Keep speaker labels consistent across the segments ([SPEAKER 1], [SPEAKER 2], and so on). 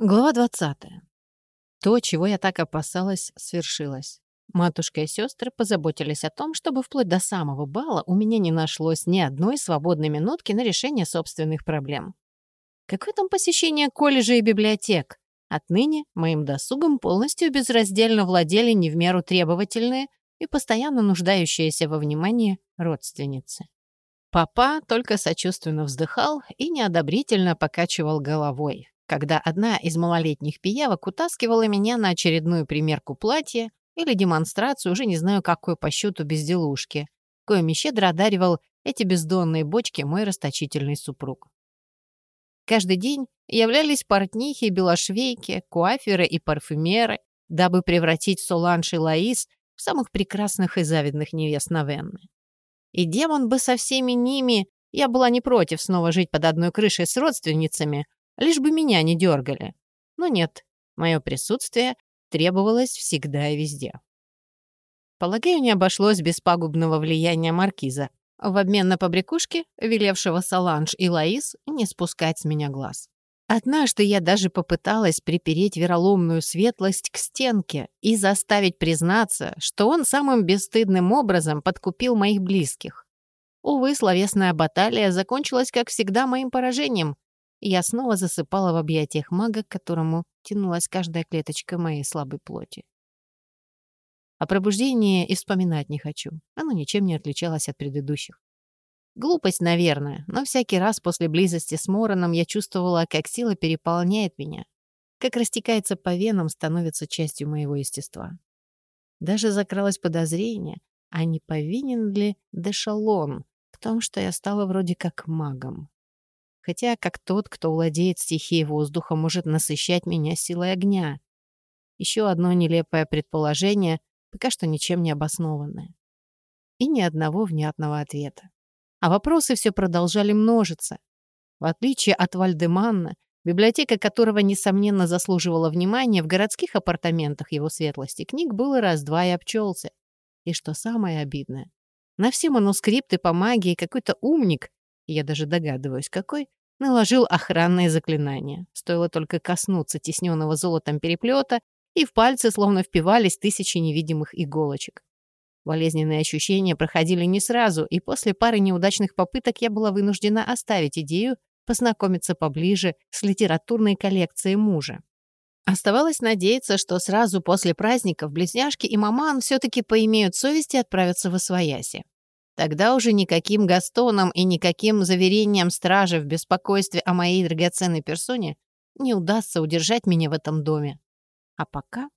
[SPEAKER 1] Глава 20. То, чего я так опасалась, свершилось. Матушка и сестры позаботились о том, чтобы вплоть до самого бала у меня не нашлось ни одной свободной минутки на решение собственных проблем. Какое там посещение колледжа и библиотек? Отныне моим досугом полностью безраздельно владели не в меру требовательные и постоянно нуждающиеся во внимании родственницы. Папа только сочувственно вздыхал и неодобрительно покачивал головой, когда одна из малолетних пиявок утаскивала меня на очередную примерку платья или демонстрацию, уже не знаю какой по счету безделушки, коими щедро одаривал эти бездонные бочки мой расточительный супруг. Каждый день являлись портнихи, белошвейки, куаферы и парфюмеры, дабы превратить Соланж и Лаис в самых прекрасных и завидных невест Навенны. И демон бы со всеми ними, я была не против снова жить под одной крышей с родственницами, лишь бы меня не дергали. Но нет, мое присутствие требовалось всегда и везде. Полагаю, не обошлось без пагубного влияния маркиза, в обмен на побрякушки, велевшего Саланж и Лаис не спускать с меня глаз. Однажды я даже попыталась припереть вероломную светлость к стенке и заставить признаться, что он самым бесстыдным образом подкупил моих близких. Увы, словесная баталия закончилась, как всегда, моим поражением, я снова засыпала в объятиях мага, к которому тянулась каждая клеточка моей слабой плоти. О пробуждении и вспоминать не хочу. Оно ничем не отличалось от предыдущих. Глупость, наверное, но всякий раз после близости с Мороном я чувствовала, как сила переполняет меня, как растекается по венам, становится частью моего естества. Даже закралось подозрение, а не повинен ли Дешалон в том, что я стала вроде как магом хотя как тот, кто владеет стихией воздуха, может насыщать меня силой огня. Еще одно нелепое предположение, пока что ничем не обоснованное. И ни одного внятного ответа. А вопросы все продолжали множиться. В отличие от Вальдеманна, библиотека которого, несомненно, заслуживала внимания, в городских апартаментах его светлости книг было раз-два и обчелся. И что самое обидное, на все манускрипты по магии какой-то умник, я даже догадываюсь, какой, наложил охранные заклинания. Стоило только коснуться тесненного золотом переплета, и в пальцы словно впивались тысячи невидимых иголочек. Болезненные ощущения проходили не сразу, и после пары неудачных попыток я была вынуждена оставить идею познакомиться поближе с литературной коллекцией мужа. Оставалось надеяться, что сразу после праздников близняшки и маман все-таки поимеют совесть и отправятся в Освояси. Тогда уже никаким Гастоном и никаким заверением стражи в беспокойстве о моей драгоценной персоне не удастся удержать меня в этом доме. А пока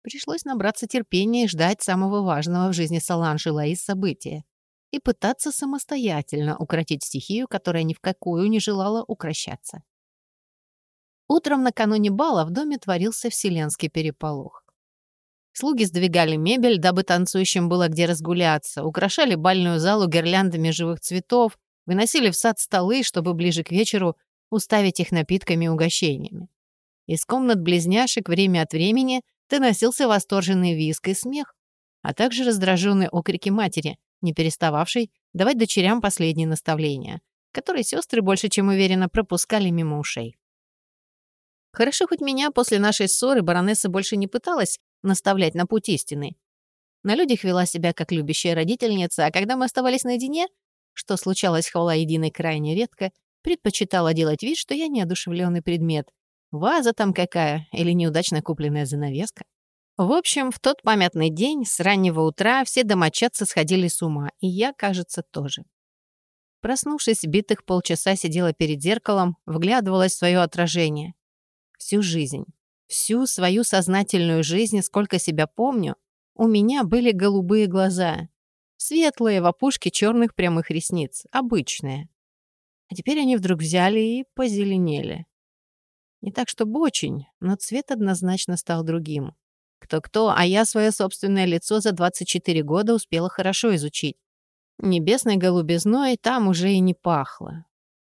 [SPEAKER 1] пришлось набраться терпения и ждать самого важного в жизни Саланжи Лаис события и пытаться самостоятельно укротить стихию, которая ни в какую не желала укращаться. Утром накануне бала в доме творился вселенский переполох. Слуги сдвигали мебель, дабы танцующим было где разгуляться, украшали бальную залу гирляндами живых цветов, выносили в сад столы, чтобы ближе к вечеру уставить их напитками и угощениями. Из комнат близняшек время от времени доносился восторженный визг и смех, а также раздраженные окрики матери, не перестававшей давать дочерям последние наставления, которые сестры больше чем уверенно пропускали мимо ушей. Хорошо, хоть меня после нашей ссоры баронесса больше не пыталась наставлять на путь истины. На людях вела себя как любящая родительница, а когда мы оставались наедине, что случалось хвала единой крайне редко, предпочитала делать вид, что я неодушевленный предмет. Ваза там какая или неудачно купленная занавеска. В общем, в тот памятный день с раннего утра все домочадцы сходили с ума, и я, кажется, тоже. Проснувшись, битых полчаса сидела перед зеркалом, вглядывалась в свое отражение. Всю жизнь, Всю свою сознательную жизнь, сколько себя помню, у меня были голубые глаза. Светлые, в опушке черных прямых ресниц. Обычные. А теперь они вдруг взяли и позеленели. Не так, чтобы очень, но цвет однозначно стал другим. Кто-кто, а я свое собственное лицо за 24 года успела хорошо изучить. Небесной голубизной там уже и не пахло.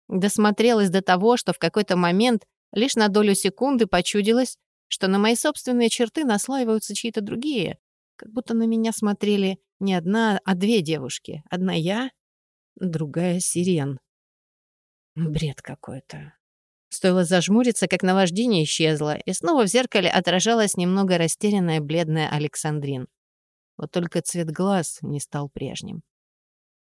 [SPEAKER 1] Досмотрелась до того, что в какой-то момент лишь на долю секунды почудилось, что на мои собственные черты наслаиваются чьи-то другие, как будто на меня смотрели не одна, а две девушки. Одна я, другая Сирен. Бред какой-то. Стоило зажмуриться, как наваждение исчезло, и снова в зеркале отражалась немного растерянная бледная Александрин. Вот только цвет глаз не стал прежним.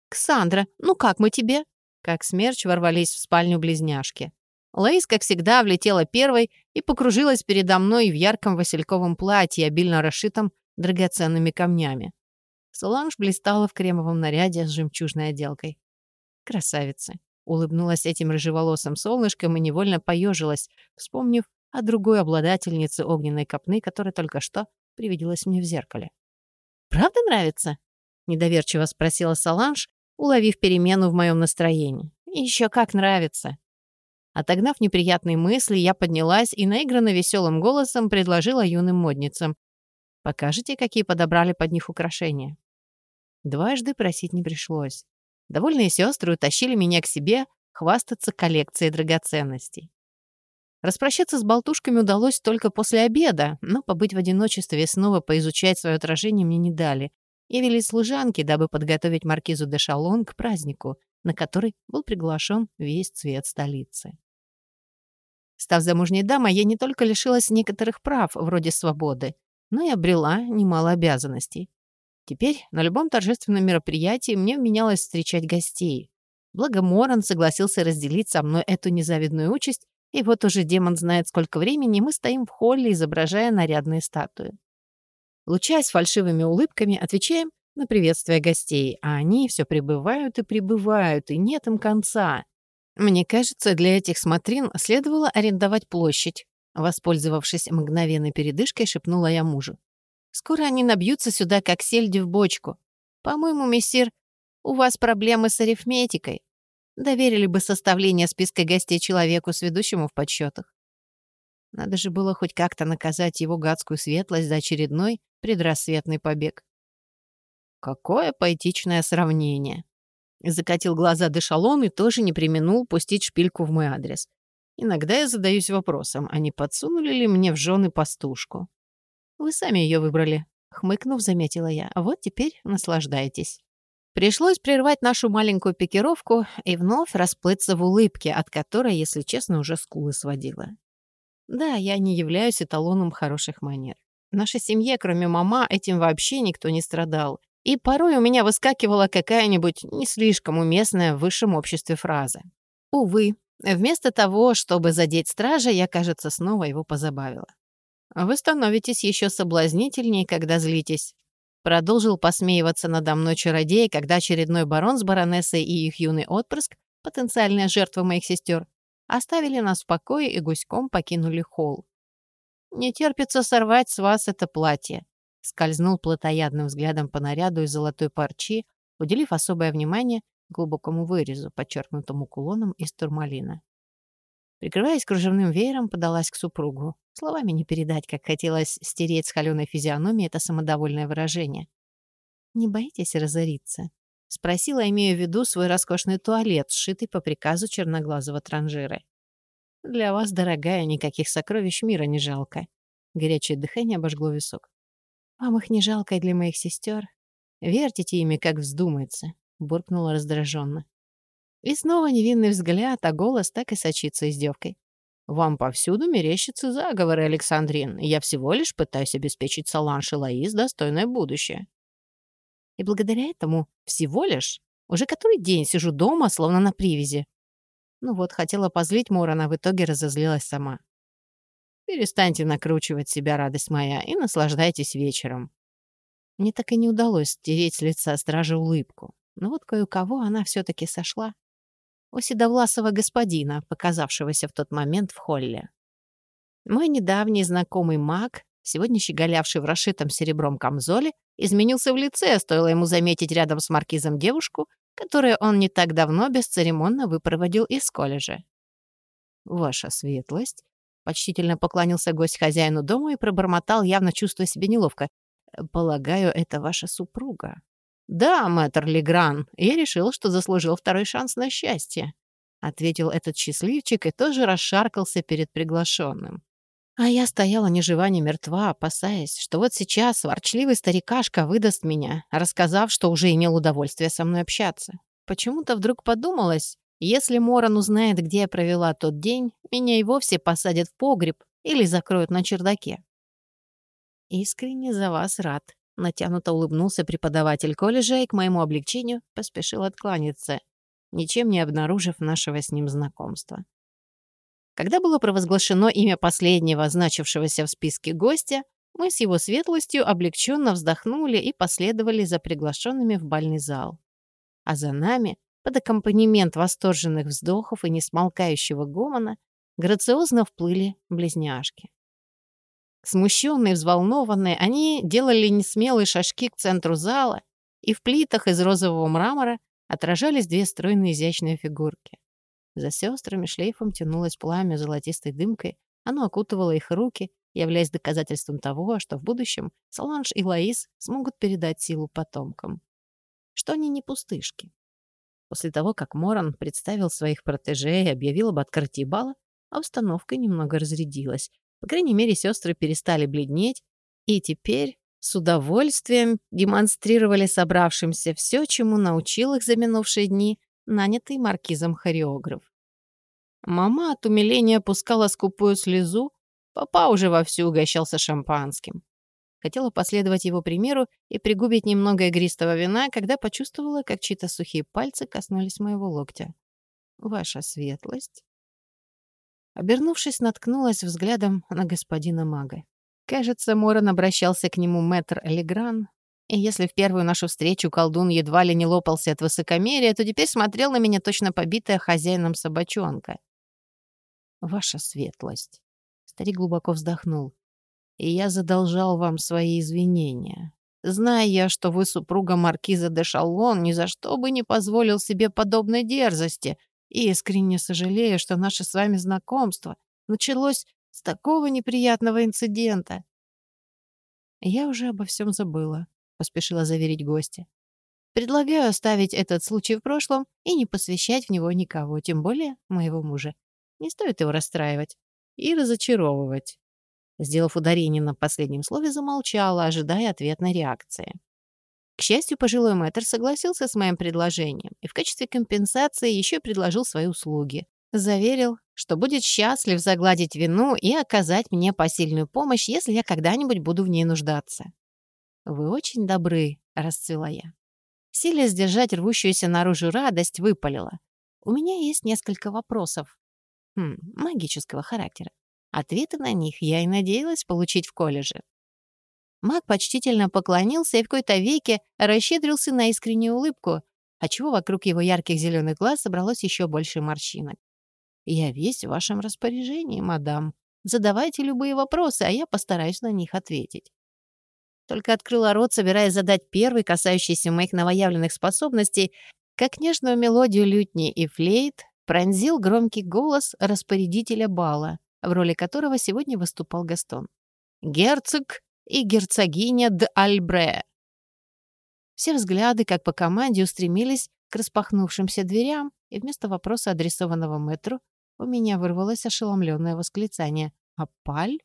[SPEAKER 1] «Ксандра, ну как мы тебе?» Как смерч ворвались в спальню близняшки. Лаис, как всегда, влетела первой и покружилась передо мной в ярком васильковом платье, обильно расшитом драгоценными камнями. Соланж блистала в кремовом наряде с жемчужной отделкой. Красавица улыбнулась этим рыжеволосым солнышком и невольно поежилась, вспомнив о другой обладательнице огненной копны, которая только что привиделась мне в зеркале. «Правда нравится?» — недоверчиво спросила Саланж, уловив перемену в моем настроении. «Еще как нравится!» Отогнав неприятные мысли, я поднялась и наигранно веселым голосом предложила юным модницам. «Покажите, какие подобрали под них украшения». Дважды просить не пришлось. Довольные сестры утащили меня к себе хвастаться коллекцией драгоценностей. Распрощаться с болтушками удалось только после обеда, но побыть в одиночестве и снова поизучать свое отражение мне не дали. Явились служанки, дабы подготовить маркизу де Шалон к празднику, на который был приглашен весь цвет столицы. Став замужней дамой, я не только лишилась некоторых прав, вроде свободы, но и обрела немало обязанностей. Теперь на любом торжественном мероприятии мне вменялось встречать гостей. Благо Моран согласился разделить со мной эту незавидную участь, и вот уже демон знает, сколько времени мы стоим в холле, изображая нарядные статуи. Лучаясь фальшивыми улыбками, отвечаем на приветствие гостей, а они все прибывают и прибывают, и нет им конца. Мне кажется, для этих смотрин следовало арендовать площадь. Воспользовавшись мгновенной передышкой, шепнула я мужу. Скоро они набьются сюда, как сельди в бочку. По-моему, мессир, у вас проблемы с арифметикой. Доверили бы составление списка гостей человеку, сведущему в подсчетах. Надо же было хоть как-то наказать его гадскую светлость за очередной предрассветный побег. Какое поэтичное сравнение. Закатил глаза Дешалон и тоже не применул пустить шпильку в мой адрес. Иногда я задаюсь вопросом, а не подсунули ли мне в жены пастушку? Вы сами ее выбрали. Хмыкнув, заметила я. Вот теперь наслаждайтесь. Пришлось прервать нашу маленькую пикировку и вновь расплыться в улыбке, от которой, если честно, уже скулы сводила. Да, я не являюсь эталоном хороших манер. В нашей семье, кроме мама, этим вообще никто не страдал. И порой у меня выскакивала какая-нибудь не слишком уместная в высшем обществе фраза. Увы, вместо того, чтобы задеть стража, я, кажется, снова его позабавила. «Вы становитесь еще соблазнительнее, когда злитесь», продолжил посмеиваться надо мной чародей, когда очередной барон с баронессой и их юный отпрыск, потенциальная жертва моих сестер, оставили нас в покое и гуськом покинули холл. «Не терпится сорвать с вас это платье», скользнул плотоядным взглядом по наряду из золотой парчи, уделив особое внимание глубокому вырезу, подчеркнутому кулоном из турмалина. Прикрываясь кружевным веером, подалась к супругу. Словами не передать, как хотелось стереть с холеной физиономии это самодовольное выражение. «Не боитесь разориться?» — спросила, имея в виду свой роскошный туалет, сшитый по приказу черноглазого транжира. «Для вас, дорогая, никаких сокровищ мира не жалко». Горячее дыхание обожгло висок. «Вам их не жалко и для моих сестер. Вертите ими, как вздумается», — буркнула раздраженно. И снова невинный взгляд, а голос так и сочится издевкой. «Вам повсюду мерещатся заговоры, Александрин. Я всего лишь пытаюсь обеспечить Соланж и Лаис достойное будущее». И благодаря этому всего лишь уже который день сижу дома, словно на привязи. Ну вот, хотела позлить Морона, в итоге разозлилась сама. Перестаньте накручивать себя, радость моя, и наслаждайтесь вечером. Мне так и не удалось стереть с лица стража улыбку. Но вот кое-кого она все таки сошла у седовласого господина, показавшегося в тот момент в холле. Мой недавний знакомый маг, сегодня щеголявший в расшитом серебром камзоле, изменился в лице, стоило ему заметить рядом с маркизом девушку, которую он не так давно бесцеремонно выпроводил из колледжа. «Ваша светлость», — почтительно поклонился гость хозяину дома и пробормотал, явно чувствуя себя неловко. «Полагаю, это ваша супруга». «Да, мэтр Легран, я решил, что заслужил второй шанс на счастье», — ответил этот счастливчик и тоже расшаркался перед приглашенным. А я стояла ни жива, ни мертва, опасаясь, что вот сейчас ворчливый старикашка выдаст меня, рассказав, что уже имел удовольствие со мной общаться. Почему-то вдруг подумалось, Если Моран узнает, где я провела тот день, меня и вовсе посадят в погреб или закроют на чердаке. Искренне за вас рад. Натянуто улыбнулся преподаватель колледжа и к моему облегчению поспешил откланяться, ничем не обнаружив нашего с ним знакомства. Когда было провозглашено имя последнего, значившегося в списке гостя, мы с его светлостью облегченно вздохнули и последовали за приглашенными в бальный зал. А за нами, под аккомпанемент восторженных вздохов и несмолкающего гомона, грациозно вплыли близняшки. Смущенные, взволнованные, они делали несмелые шажки к центру зала, и в плитах из розового мрамора отражались две стройные изящные фигурки. За сестрами шлейфом тянулось пламя золотистой дымкой, оно окутывало их руки, являясь доказательством того, что в будущем Соланж и Лаис смогут передать силу потомкам. Что они не пустышки. После того, как Моран представил своих протеже и объявил об открытии бала, обстановка немного разрядилась. По крайней мере, сестры перестали бледнеть, и теперь с удовольствием демонстрировали собравшимся все, чему научил их за минувшие дни нанятый маркизом хореограф. Мама от умиления пускала скупую слезу, папа уже вовсю угощался шампанским. Хотела последовать его примеру и пригубить немного игристого вина, когда почувствовала, как чьи-то сухие пальцы коснулись моего локтя. «Ваша светлость?» Обернувшись, наткнулась взглядом на господина мага. Кажется, Моран обращался к нему мэтр Легран, и если в первую нашу встречу колдун едва ли не лопался от высокомерия, то теперь смотрел на меня точно побитая хозяином собачонка. «Ваша светлость», — старик глубоко вздохнул, — «и я задолжал вам свои извинения. Зная я, что вы супруга маркиза де Шаллон, ни за что бы не позволил себе подобной дерзости, и искренне сожалею, что наше с вами знакомство началось с такого неприятного инцидента». Я уже обо всем забыла поспешила заверить гостя. Предлагаю оставить этот случай в прошлом и не посвящать в него никого, тем более моего мужа. Не стоит его расстраивать и разочаровывать. Сделав ударение на последнем слове, замолчала, ожидая ответной реакции. К счастью, пожилой мэтр согласился с моим предложением и в качестве компенсации еще предложил свои услуги. Заверил, что будет счастлив загладить вину и оказать мне посильную помощь, если я когда-нибудь буду в ней нуждаться. «Вы очень добры», — расцвела я. Силя сдержать рвущуюся наружу радость выпалила. «У меня есть несколько вопросов. Хм, магического характера. Ответы на них я и надеялась получить в колледже». Маг почтительно поклонился и в какой-то веке расщедрился на искреннюю улыбку, отчего вокруг его ярких зеленых глаз собралось еще больше морщинок. «Я весь в вашем распоряжении, мадам. Задавайте любые вопросы, а я постараюсь на них ответить». Только открыла рот, собираясь задать первый, касающийся моих новоявленных способностей, как нежную мелодию лютни и флейт пронзил громкий голос распорядителя бала, в роли которого сегодня выступал Гастон. «Герцог и герцогиня де Альбре». Все взгляды, как по команде, устремились к распахнувшимся дверям, и вместо вопроса, адресованного мэтру, у меня вырвалось ошеломленное восклицание. «Апаль?»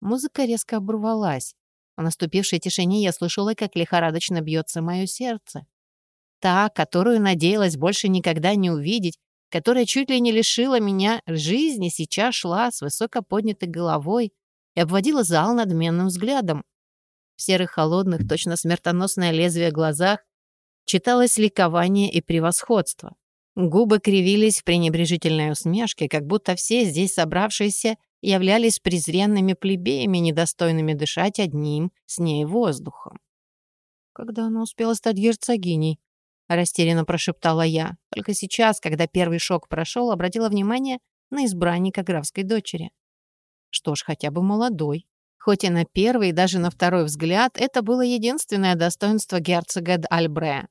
[SPEAKER 1] Музыка резко оборвалась. В наступившей тишине я слышала, как лихорадочно бьется мое сердце. Та, которую надеялась больше никогда не увидеть, которая чуть ли не лишила меня жизни, сейчас шла с высоко поднятой головой и обводила зал надменным взглядом. В серых холодных, точно смертоносное лезвие глазах читалось ликование и превосходство. Губы кривились в пренебрежительной усмешке, как будто все здесь собравшиеся являлись презренными плебеями, недостойными дышать одним с ней воздухом. «Когда она успела стать герцогиней?» — растерянно прошептала я. Только сейчас, когда первый шок прошел, обратила внимание на избранника графской дочери. Что ж, хотя бы молодой. Хоть и на первый, и даже на второй взгляд, это было единственное достоинство герцога Альбре.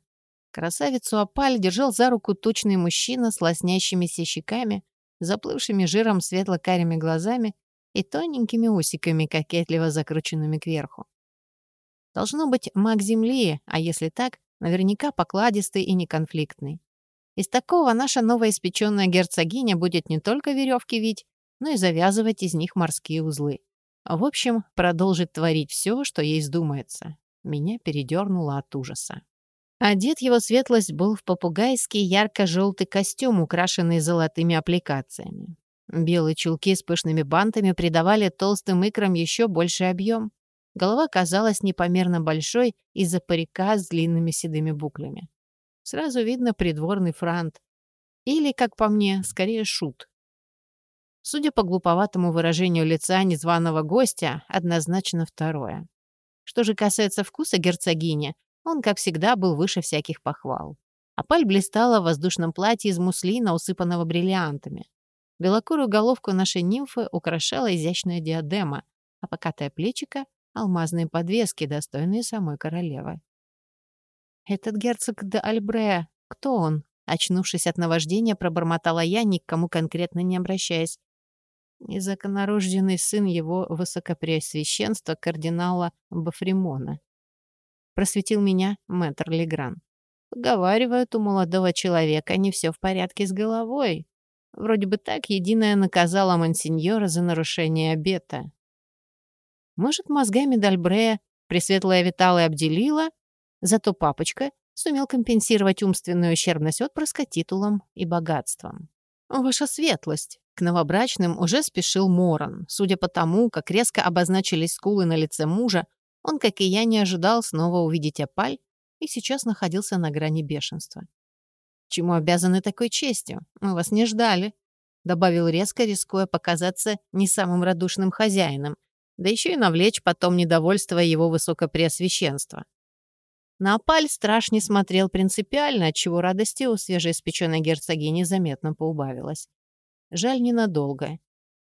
[SPEAKER 1] Красавицу Апаль держал за руку тучный мужчина с лоснящимися щеками, заплывшими жиром светло-карими глазами и тоненькими усиками, кокетливо закрученными кверху. Должно быть маг Земли, а если так, наверняка покладистый и неконфликтный. Из такого наша новоиспеченная герцогиня будет не только веревки вить, но и завязывать из них морские узлы. В общем, продолжит творить все, что ей вздумается. Меня передернуло от ужаса. Одет его светлость был в попугайский ярко-желтый костюм, украшенный золотыми аппликациями. Белые чулки с пышными бантами придавали толстым икрам еще больший объем. Голова казалась непомерно большой из-за парика с длинными седыми буклями. Сразу видно придворный франт. Или, как по мне, скорее шут. Судя по глуповатому выражению лица незваного гостя, однозначно второе. Что же касается вкуса герцогини, он, как всегда, был выше всяких похвал. Апаль блистала в воздушном платье из муслина, усыпанного бриллиантами. Белокурую головку нашей нимфы украшала изящная диадема, а покатое плечико — алмазные подвески, достойные самой королевы. «Этот герцог де Альбре, кто он?» Очнувшись от наваждения, пробормотала я, ни к кому конкретно не обращаясь. Незаконорожденный сын его высокопреосвященства кардинала Бафримона. Просветил меня мэтр Легран. Поговаривают, у молодого человека не все в порядке с головой. Вроде бы так единая наказала мансиньора за нарушение обета. Может, мозгами Дальбрея Пресветлая Витала обделила, зато папочка сумел компенсировать умственную ущербность отпрыска титулом и богатством. «Ваша светлость!» К новобрачным уже спешил Моран. Судя по тому, как резко обозначились скулы на лице мужа, он, как и я, не ожидал снова увидеть опаль и сейчас находился на грани бешенства. Чему обязаны такой честью? Мы вас не ждали», — добавил резко, рискуя показаться не самым радушным хозяином, да еще и навлечь потом недовольство его высокопреосвященства. На опаль страж не смотрел принципиально, отчего радости у свежеиспеченной герцогини заметно поубавилось. Жаль, ненадолго.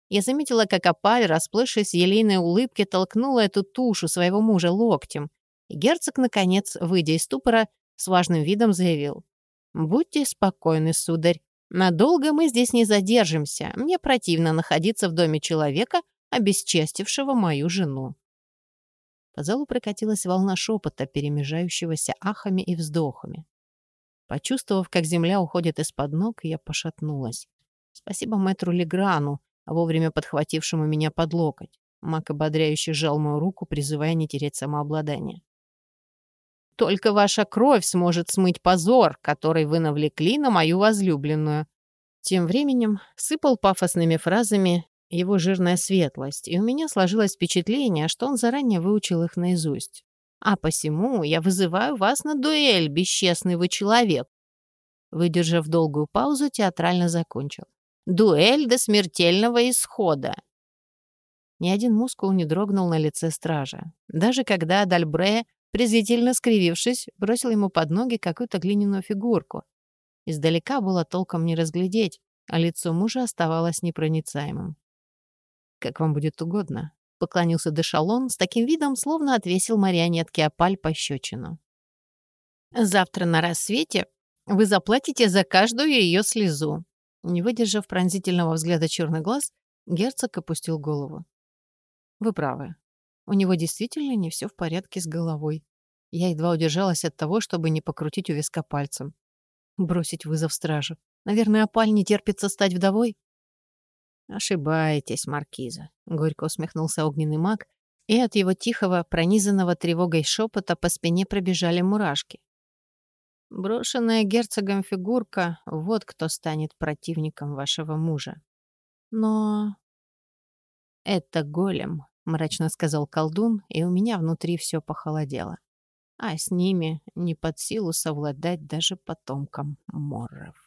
[SPEAKER 1] Я заметила, как опаль, расплывшись в елейной улыбке, толкнула эту тушу своего мужа локтем. И герцог, наконец, выйдя из ступора, с важным видом заявил. «Будьте спокойны, сударь. Надолго мы здесь не задержимся. Мне противно находиться в доме человека, обесчестившего мою жену». По залу прокатилась волна шепота, перемежающегося ахами и вздохами. Почувствовав, как земля уходит из-под ног, я пошатнулась. Спасибо мэтру Леграну, вовремя подхватившему меня под локоть. Мак ободряюще сжал мою руку, призывая не тереть самообладание. Только ваша кровь сможет смыть позор, который вы навлекли на мою возлюбленную». Тем временем сыпал пафосными фразами его жирная светлость, и у меня сложилось впечатление, что он заранее выучил их наизусть. «А посему я вызываю вас на дуэль, бесчестный вы человек». Выдержав долгую паузу, театрально закончил. «Дуэль до смертельного исхода». Ни один мускул не дрогнул на лице стража. Даже когда Дальбре презрительно скривившись, бросил ему под ноги какую-то глиняную фигурку. Издалека было толком не разглядеть, а лицо мужа оставалось непроницаемым. «Как вам будет угодно», — поклонился Дешалон с таким видом, словно отвесил марионетке опаль пощечину. «Завтра на рассвете вы заплатите за каждую ее слезу». Не выдержав пронзительного взгляда черный глаз, герцог опустил голову. «Вы правы. У него действительно не все в порядке с головой. Я едва удержалась от того, чтобы не покрутить у виска пальцем. Бросить вызов стражу. Наверное, опаль не терпится стать вдовой? «Ошибаетесь, Маркиза», — горько усмехнулся огненный маг, и от его тихого, пронизанного тревогой шепота по спине пробежали мурашки. Брошенная герцогом фигурка — вот кто станет противником вашего мужа. Но это голем, — мрачно сказал колдун, и у меня внутри все похолодело. А с ними не под силу совладать даже потомкам Морров.